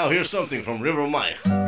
Now here's something from River Maya.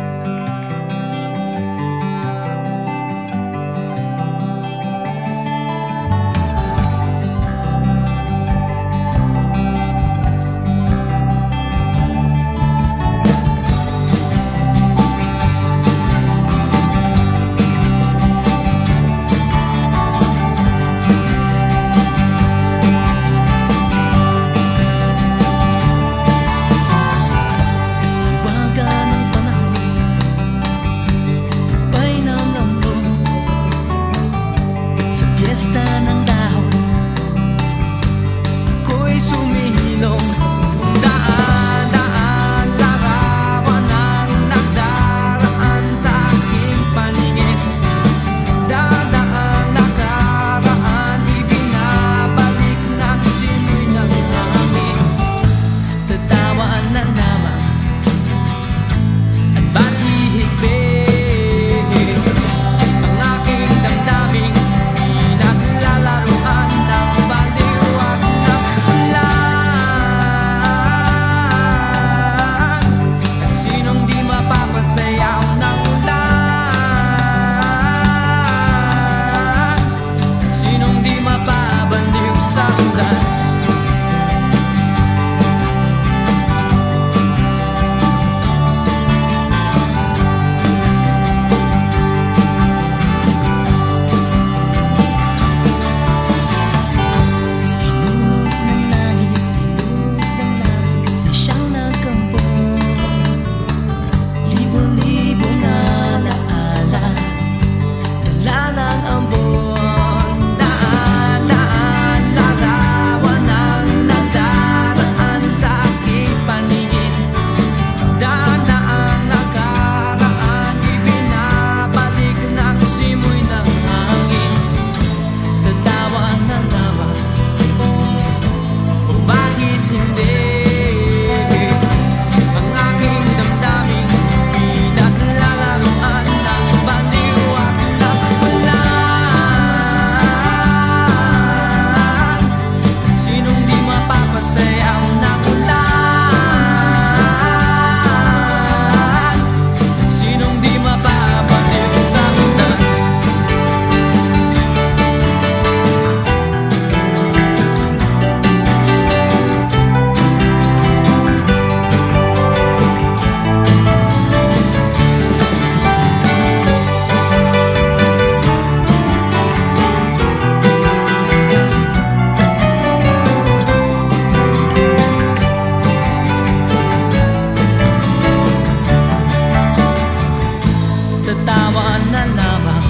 naman na lamang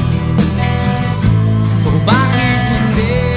Kung bakit hindi?